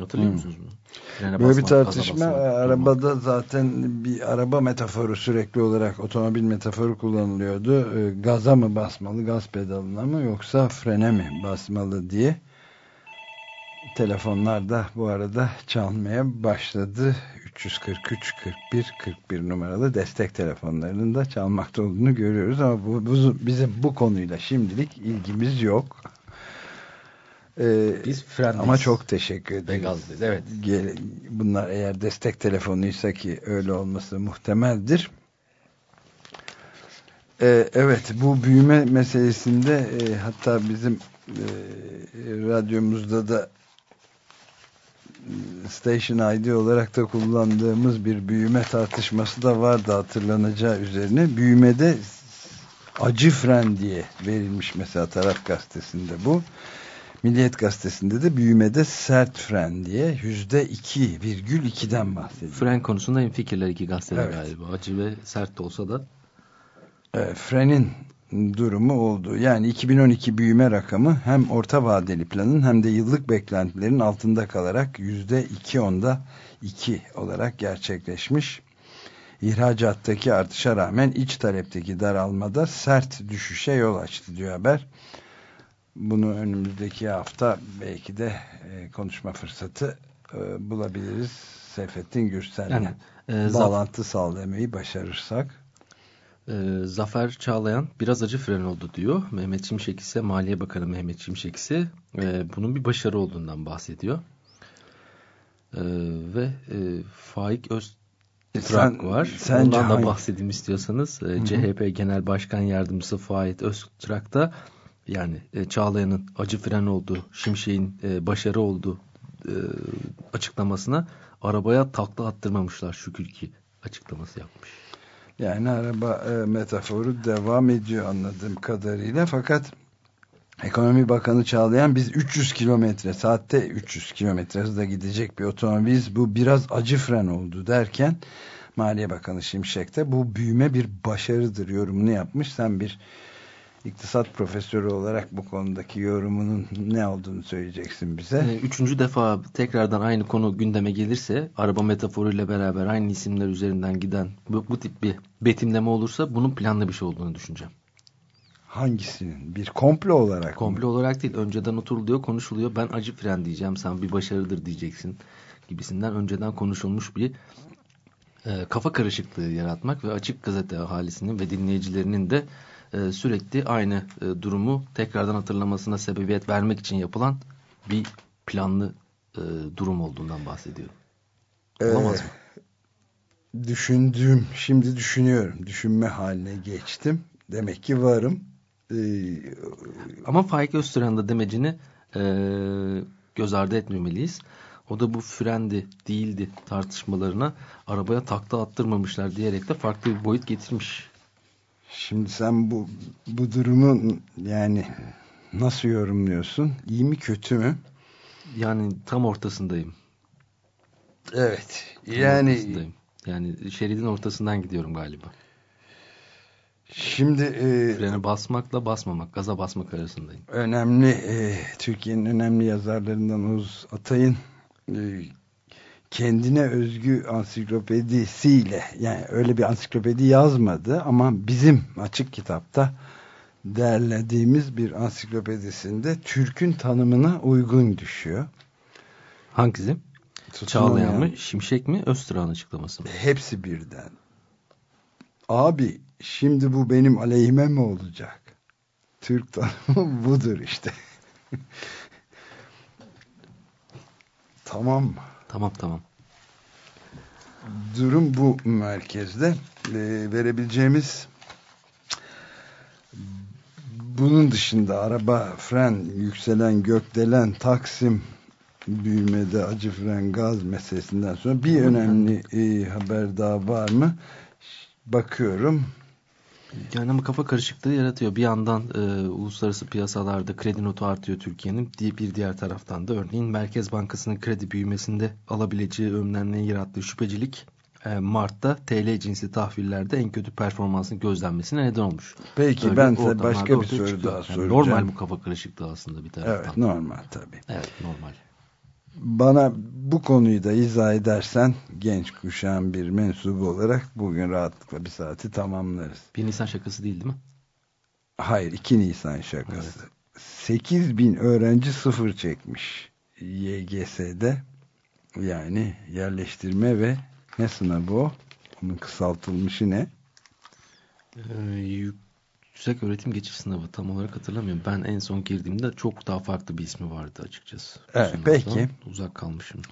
Hatırlıyor hmm. musunuz bunu? Frene Böyle bir tartışma arabada zaten bir araba metaforu sürekli olarak otomobil metaforu kullanılıyordu. Ee, gaza mı basmalı, gaz pedalına mı yoksa frene mi basmalı diye telefonlar da bu arada çalmaya başladı. 343 41 41 numaralı destek telefonlarının da çalmakta olduğunu görüyoruz ama bu, bu bizim bu konuyla şimdilik ilgimiz yok. Ee, Biz frendeyiz. ama çok teşekkür ederiz. Ve gazdayız, evet. Gel- Bunlar eğer destek telefonuysa ki öyle olması muhtemeldir. Ee, evet bu büyüme meselesinde e, hatta bizim e, radyomuzda da e, Station ID olarak da kullandığımız bir büyüme tartışması da vardı hatırlanacağı üzerine. Büyümede acı fren diye verilmiş mesela taraf gazetesinde bu. Milliyet gazetesinde de büyümede sert fren diye yüzde iki virgül ikiden bahsediyor. Fren konusunda en fikirler iki gazeteler Evet. galiba. Acı ve sert de olsa da. e, frenin durumu oldu. Yani 2012 büyüme rakamı hem orta vadeli planın hem de yıllık beklentilerin altında kalarak yüzde iki onda iki olarak gerçekleşmiş. İhracattaki artışa rağmen iç talepteki daralmada sert düşüşe yol açtı diyor haber. Bunu önümüzdeki hafta belki de e, konuşma fırsatı e, bulabiliriz. Seyfettin Gürsel'le Yani, e, bağlantı sağlamayı başarırsak. Ee, Zafer Çağlayan biraz acı fren oldu diyor. Mehmet Şimşek ise Maliye Bakanı Mehmet Şimşek ise e, bunun bir başarı olduğundan bahsediyor. Ee, ve e, Faik Öztrak Sen- var. sence Ondan da bahsedeyim istiyorsanız. E, CHP Genel Başkan Yardımcısı Faik Öztrak da yani e, Çağlayan'ın acı fren olduğu, Şimşek'in e, başarı olduğu e, açıklamasına arabaya takla attırmamışlar şükür ki açıklaması yapmış. Yani araba e, metaforu devam ediyor anladığım kadarıyla fakat Ekonomi Bakanı Çağlayan biz 300 kilometre saatte 300 kilometre hızla gidecek bir otomobiliz bu biraz acı fren oldu derken Maliye Bakanı Şimşek de bu büyüme bir başarıdır yorumunu yapmış. Sen bir iktisat profesörü olarak bu konudaki yorumunun ne olduğunu söyleyeceksin bize. Ee, Üçüncü defa tekrardan aynı konu gündeme gelirse araba metaforuyla beraber aynı isimler üzerinden giden bu, bu tip bir betimleme olursa bunun planlı bir şey olduğunu düşüneceğim. Hangisinin? Bir komplo olarak mı? Komple olarak değil önceden oturuluyor konuşuluyor ben acı fren diyeceğim sen bir başarıdır diyeceksin gibisinden önceden konuşulmuş bir e, kafa karışıklığı yaratmak ve açık gazete ahalisinin ve dinleyicilerinin de e, sürekli aynı e, durumu tekrardan hatırlamasına sebebiyet vermek için yapılan bir planlı e, durum olduğundan bahsediyorum. Olamaz Ee, mı? Düşündüğüm, şimdi düşünüyorum. Düşünme haline geçtim. Demek ki varım. Ee, Ama Faik Öztürk'ün da demecini e, göz ardı etmemeliyiz. O da bu frendi değildi tartışmalarına arabaya takla attırmamışlar diyerek de farklı bir boyut getirmiş. Şimdi sen bu bu durumu yani nasıl yorumluyorsun? İyi mi kötü mü? Yani tam ortasındayım. Evet. Tam Yani ortasındayım. Yani şeridin ortasından gidiyorum galiba. şimdi e, Frene basmakla basmamak, gaza basmak arasındayım. önemli e, Türkiye'nin önemli yazarlarından Oğuz Atay'ın e, kendine özgü ansiklopedisiyle yani öyle bir ansiklopedi yazmadı ama bizim açık kitapta derlediğimiz bir ansiklopedisinde Türk'ün tanımına uygun düşüyor. Hangisi? Çağlayan mı, Şimşek mi, Öztürk'ün açıklaması mı? Hepsi birden. Abi şimdi bu benim aleyhime mi olacak? Türk tanımı budur işte. tamam mı? Tamam tamam. Durum bu merkezde. Ee, verebileceğimiz bunun dışında araba, fren, yükselen gökdelen, Taksim büyümede acı fren gaz meselesinden sonra bir önemli e, haber daha var mı? Bakıyorum. Yani ama kafa karışıklığı yaratıyor. Bir yandan e, uluslararası piyasalarda kredi notu artıyor Türkiye'nin. Bir diğer taraftan da örneğin Merkez Bankası'nın kredi büyümesinde alabileceği önlemlerin yarattığı şüphecilik e, Mart'ta TL cinsi tahvillerde en kötü performansın gözlenmesine neden olmuş. Peki Böyle ben size başka bir soru çıkıyor. daha Yani soracağım. normal bu kafa karışıklığı aslında bir taraftan. Evet normal tabii. Evet normal. Bana bu konuyu da izah edersen genç kuşağın bir mensubu olarak bugün rahatlıkla bir saati tamamlarız. Bir Nisan şakası değil değil mi? Hayır 2 Nisan şakası. 8 bin öğrenci sıfır çekmiş. YGS'de yani yerleştirme ve ne sınavı o? Onun kısaltılmışı ne? Ee, yüksek öğretim geçiş sınavı tam olarak hatırlamıyorum. Ben en son girdiğimde çok daha farklı bir ismi vardı açıkçası. Evet, peki. Uzak kalmışım.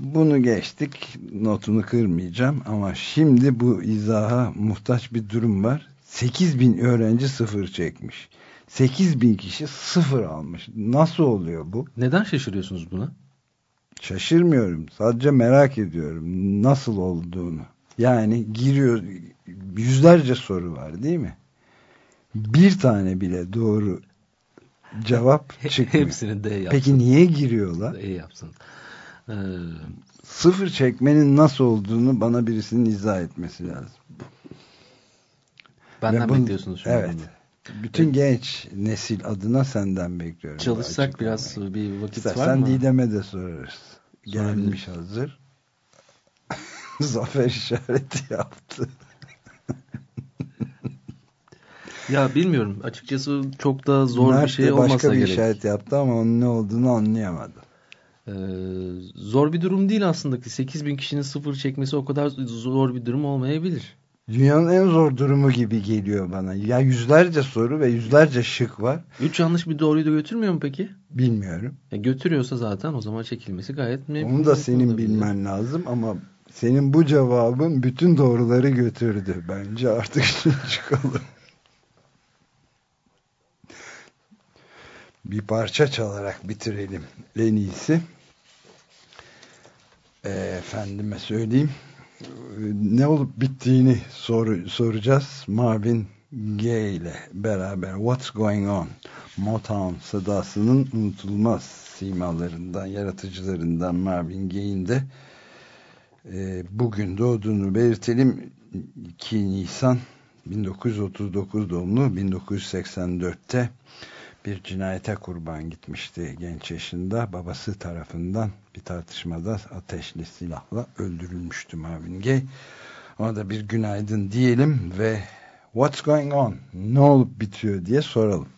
Bunu geçtik. Notunu kırmayacağım ama şimdi bu izaha muhtaç bir durum var. 8000 öğrenci sıfır çekmiş. 8000 kişi sıfır almış. Nasıl oluyor bu? Neden şaşırıyorsunuz buna? Şaşırmıyorum. Sadece merak ediyorum nasıl olduğunu. Yani giriyor yüzlerce soru var değil mi? Bir tane bile doğru cevap çıkmıyor. Hepsini D yapsın. Peki niye giriyorlar? E yapsın. Ee, Sıfır çekmenin nasıl olduğunu bana birisinin izah etmesi lazım. benden bunu- bekliyorsunuz şu Evet. bunu. Bütün genç nesil adına senden bekliyorum. Çalışsak biraz bir vakit İstersen var mı? Didem'e de sorarız. Gelmiş hazır. Zafer işareti yaptı. Ya bilmiyorum. Açıkçası çok da zor Mert bir şey olmasa başka bir gerek. işaret yaptı ama onun ne olduğunu anlayamadım. Ee, zor bir durum değil aslında ki 8 bin kişinin sıfır çekmesi o kadar zor bir durum olmayabilir. Dünyanın en zor durumu gibi geliyor bana. Ya yüzlerce soru ve yüzlerce şık var. 3 yanlış bir doğruyu da götürmüyor mu peki? Bilmiyorum. Ya götürüyorsa zaten o zaman çekilmesi gayet mümkün. Onu da senin olabilir. bilmen lazım ama senin bu cevabın bütün doğruları götürdü. Bence artık çıkalım. Bir parça çalarak bitirelim. En iyisi. E, efendime söyleyeyim. Ne olup bittiğini soru, soracağız. Marvin Gaye ile beraber What's Going On? Motown sadasının unutulmaz simalarından, yaratıcılarından Marvin Gaye'in de e, bugün doğduğunu belirtelim. 2 Nisan 1939 doğumlu 1984'te bir cinayete kurban gitmişti genç yaşında. Babası tarafından bir tartışmada ateşli silahla öldürülmüştü Marvin Gaye. Ona da bir günaydın diyelim ve What's going on? Ne olup bitiyor diye soralım.